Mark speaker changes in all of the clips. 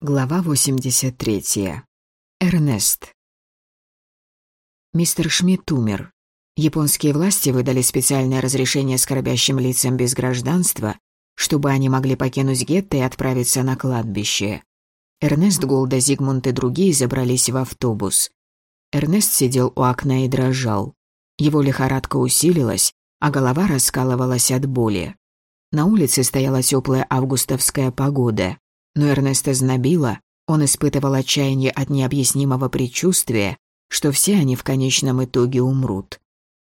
Speaker 1: Глава 83. Эрнест. Мистер Шмидт умер. Японские власти выдали специальное разрешение скорбящим лицам без гражданства, чтобы они могли покинуть гетто и отправиться на кладбище. Эрнест, Голда, Зигмунд и другие забрались в автобус. Эрнест сидел у окна и дрожал. Его лихорадка усилилась, а голова раскалывалась от боли. На улице стояла теплая августовская погода. Но Эрнеста знобило, он испытывал отчаяние от необъяснимого предчувствия, что все они в конечном итоге умрут.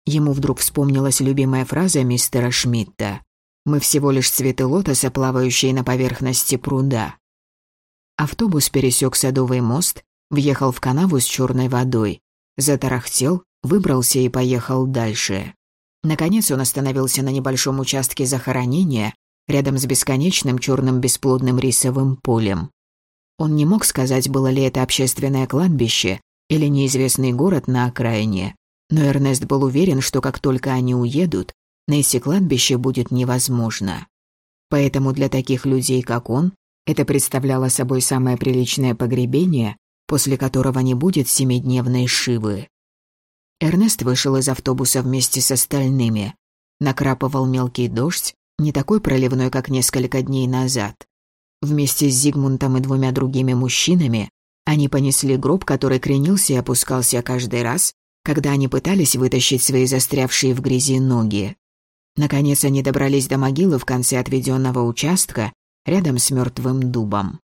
Speaker 1: Ему вдруг вспомнилась любимая фраза мистера Шмидта «Мы всего лишь цветы лотоса, плавающие на поверхности пруда». Автобус пересек Садовый мост, въехал в канаву с черной водой, затарахтел, выбрался и поехал дальше. Наконец он остановился на небольшом участке захоронения, рядом с бесконечным черным бесплодным рисовым полем. Он не мог сказать, было ли это общественное кладбище или неизвестный город на окраине, но Эрнест был уверен, что как только они уедут, найти кладбище будет невозможно. Поэтому для таких людей, как он, это представляло собой самое приличное погребение, после которого не будет семидневной шивы. Эрнест вышел из автобуса вместе с остальными. Накрапывал мелкий дождь, не такой проливной, как несколько дней назад. Вместе с Зигмунтом и двумя другими мужчинами они понесли гроб, который кренился и опускался каждый раз, когда они пытались вытащить свои застрявшие в грязи ноги. Наконец они добрались до могилы в конце отведенного участка, рядом с мертвым дубом.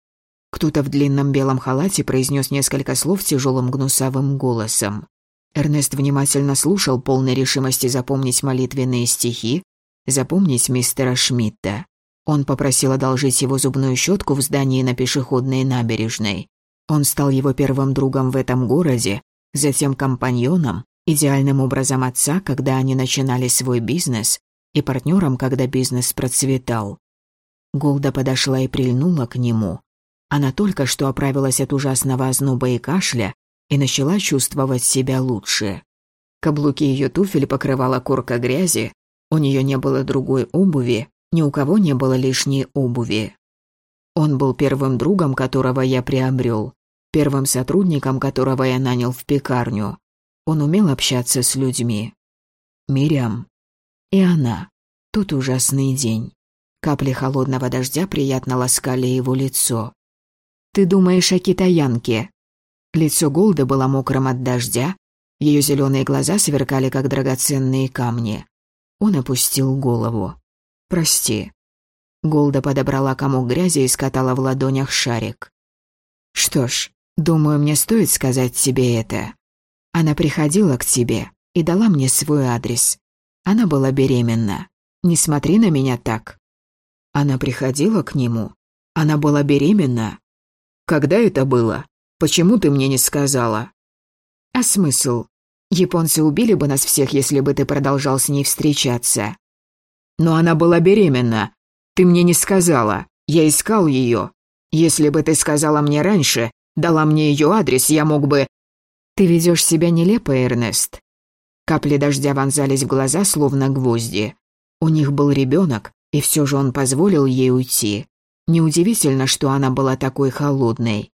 Speaker 1: Кто-то в длинном белом халате произнес несколько слов тяжелым гнусавым голосом. Эрнест внимательно слушал, полной решимости запомнить молитвенные стихи, запомнить мистера Шмидта. Он попросил одолжить его зубную щетку в здании на пешеходной набережной. Он стал его первым другом в этом городе, затем компаньоном, идеальным образом отца, когда они начинали свой бизнес, и партнером, когда бизнес процветал. Голда подошла и прильнула к нему. Она только что оправилась от ужасного озноба и кашля и начала чувствовать себя лучше. Каблуки ее туфель покрывала корка грязи, у нее не было другой обуви, ни у кого не было лишней обуви. Он был первым другом, которого я приобрел, первым сотрудником, которого я нанял в пекарню. Он умел общаться с людьми. Мириам. И она. Тот ужасный день. Капли холодного дождя приятно ласкали его лицо. «Ты думаешь о китаянке?» Лицо Голды было мокрым от дождя, ее зеленые глаза сверкали, как драгоценные камни. Он опустил голову. «Прости». Голда подобрала комок грязи и скатала в ладонях шарик. «Что ж, думаю, мне стоит сказать тебе это. Она приходила к тебе и дала мне свой адрес. Она была беременна. Не смотри на меня так». Она приходила к нему. Она была беременна. Когда это было? Почему ты мне не сказала? А смысл? Японцы убили бы нас всех, если бы ты продолжал с ней встречаться. Но она была беременна. Ты мне не сказала. Я искал ее. Если бы ты сказала мне раньше, дала мне ее адрес, я мог бы... Ты ведешь себя нелепо, Эрнест. Капли дождя вонзались в глаза, словно гвозди. У них был ребенок, и все же он позволил ей уйти. Неудивительно, что она была такой холодной.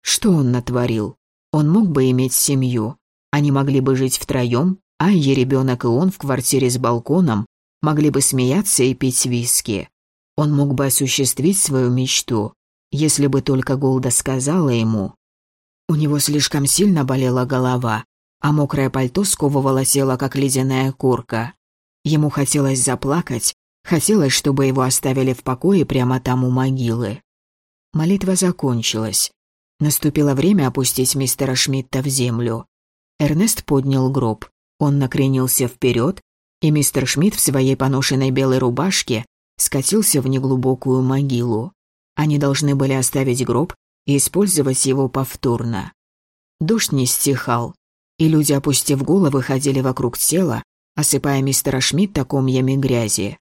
Speaker 1: Что он натворил? Он мог бы иметь семью. Они могли бы жить втроем, а ее ребенок и он в квартире с балконом могли бы смеяться и пить виски. Он мог бы осуществить свою мечту, если бы только Голда сказала ему. У него слишком сильно болела голова, а мокрое пальто сковывало тело, как ледяная курка. Ему хотелось заплакать, хотелось, чтобы его оставили в покое прямо там у могилы. Молитва закончилась. Наступило время опустить мистера Шмидта в землю. Эрнест поднял гроб. Он накренился вперед, и мистер Шмидт в своей поношенной белой рубашке скатился в неглубокую могилу. Они должны были оставить гроб и использовать его повторно. Дождь не стихал, и люди, опустив головы, ходили вокруг тела, осыпая мистера Шмидта комьями грязи.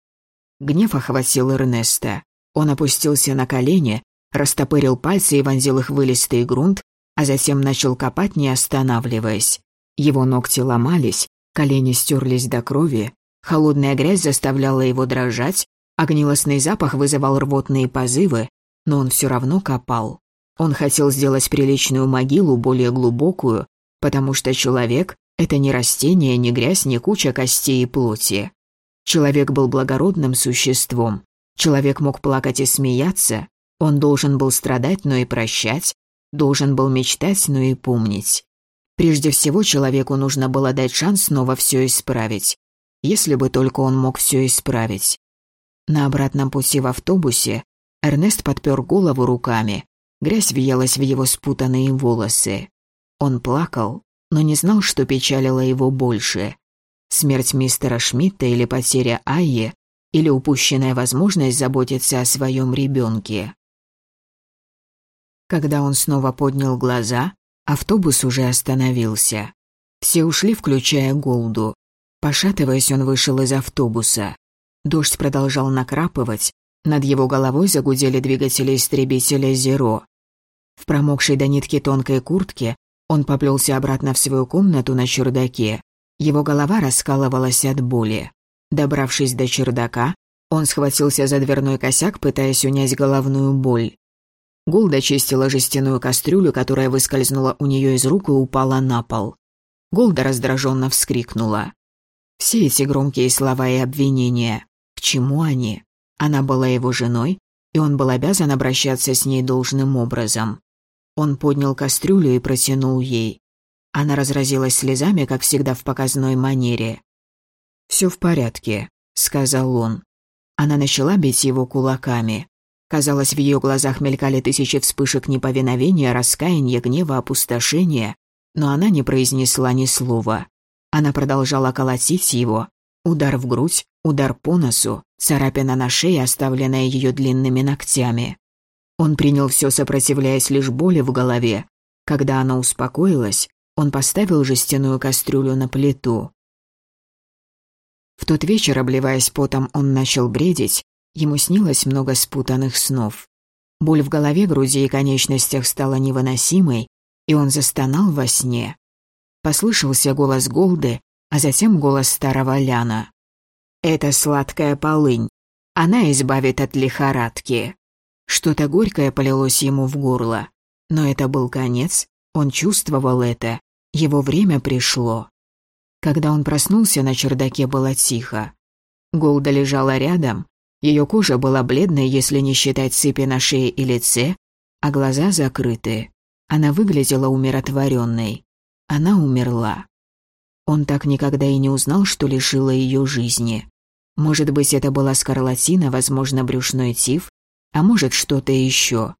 Speaker 1: Гнев охватил Эрнеста. Он опустился на колени, растопырил пальцы и вонзил их в вылистый грунт, а затем начал копать, не останавливаясь. Его ногти ломались, колени стерлись до крови, холодная грязь заставляла его дрожать, а запах вызывал рвотные позывы, но он все равно копал. Он хотел сделать приличную могилу, более глубокую, потому что человек — это не растение, не грязь, не куча костей и плоти. Человек был благородным существом. Человек мог плакать и смеяться. Он должен был страдать, но и прощать. Должен был мечтать, но и помнить. Прежде всего, человеку нужно было дать шанс снова все исправить. Если бы только он мог все исправить. На обратном пути в автобусе Эрнест подпер голову руками. Грязь въелась в его спутанные волосы. Он плакал, но не знал, что печалило его больше. Смерть мистера Шмидта или потеря Айи, или упущенная возможность заботиться о своем ребенке. Когда он снова поднял глаза, Автобус уже остановился. Все ушли, включая Голду. Пошатываясь, он вышел из автобуса. Дождь продолжал накрапывать, над его головой загудели двигатели истребителя «Зеро». В промокшей до нитки тонкой куртке он поплелся обратно в свою комнату на чердаке. Его голова раскалывалась от боли. Добравшись до чердака, он схватился за дверной косяк, пытаясь унять головную боль. Голда чистила жестяную кастрюлю, которая выскользнула у нее из рук и упала на пол. Голда раздраженно вскрикнула. Все эти громкие слова и обвинения. К чему они? Она была его женой, и он был обязан обращаться с ней должным образом. Он поднял кастрюлю и протянул ей. Она разразилась слезами, как всегда в показной манере. «Все в порядке», — сказал он. Она начала бить его кулаками. Казалось, в ее глазах мелькали тысячи вспышек неповиновения, раскаяния, гнева, опустошения, но она не произнесла ни слова. Она продолжала колотить его. Удар в грудь, удар по носу, царапина на шее, оставленная ее длинными ногтями. Он принял все, сопротивляясь лишь боли в голове. Когда она успокоилась, он поставил жестяную кастрюлю на плиту. В тот вечер, обливаясь потом, он начал бредить, Ему снилось много спутанных снов. Боль в голове, груди и конечностях стала невыносимой, и он застонал во сне. Послышался голос Голды, а затем голос старого Ляна. «Это сладкая полынь. Она избавит от лихорадки». Что-то горькое полилось ему в горло. Но это был конец, он чувствовал это. Его время пришло. Когда он проснулся, на чердаке было тихо. Голда лежала рядом, ее кожа была бледной, если не считать сыпи на шее и лице, а глаза закрыты. Она выглядела умиротворенной. Она умерла. Он так никогда и не узнал, что лишила ее жизни. Может быть, это была скарлатина, возможно, брюшной тиф, а может, что-то еще.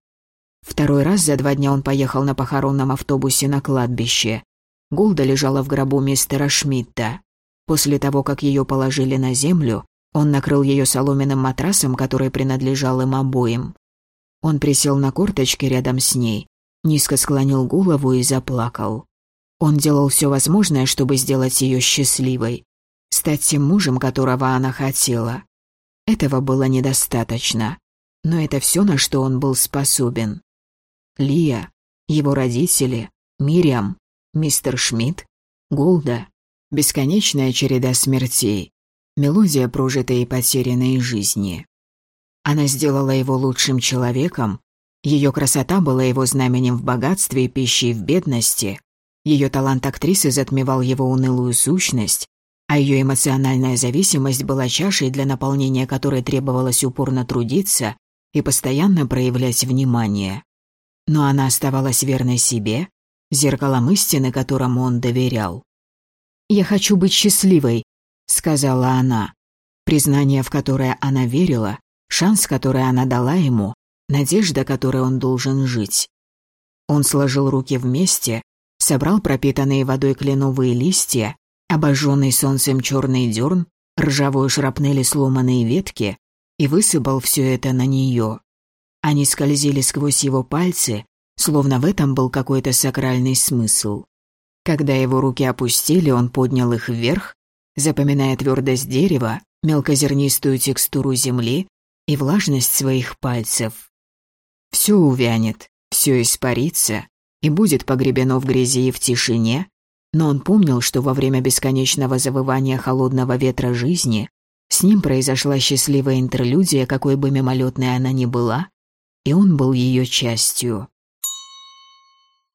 Speaker 1: Второй раз за два дня он поехал на похоронном автобусе на кладбище. Голда лежала в гробу мистера Шмидта. После того, как ее положили на землю, он накрыл ее соломенным матрасом, который принадлежал им обоим. Он присел на корточки рядом с ней, низко склонил голову и заплакал. Он делал все возможное, чтобы сделать ее счастливой, стать тем мужем, которого она хотела. Этого было недостаточно, но это все, на что он был способен. Лия, его родители, Мириам, мистер Шмидт, Голда, бесконечная череда смертей, мелодия прожитой и потерянной жизни. Она сделала его лучшим человеком, ее красота была его знаменем в богатстве и пище в бедности, ее талант актрисы затмевал его унылую сущность, а ее эмоциональная зависимость была чашей, для наполнения которой требовалось упорно трудиться и постоянно проявлять внимание. Но она оставалась верной себе, зеркалом истины, которому он доверял. «Я хочу быть счастливой», сказала она. Признание, в которое она верила, шанс, который она дала ему, надежда, которой он должен жить. Он сложил руки вместе, собрал пропитанные водой кленовые листья, обожженный солнцем черный дерн, ржавую шрапнели сломанные ветки и высыпал все это на нее. Они скользили сквозь его пальцы, словно в этом был какой-то сакральный смысл. Когда его руки опустили, он поднял их вверх запоминая твердость дерева, мелкозернистую текстуру земли и влажность своих пальцев. Все увянет, все испарится и будет погребено в грязи и в тишине, но он помнил, что во время бесконечного завывания холодного ветра жизни с ним произошла счастливая интерлюдия, какой бы мимолетной она ни была, и он был ее частью.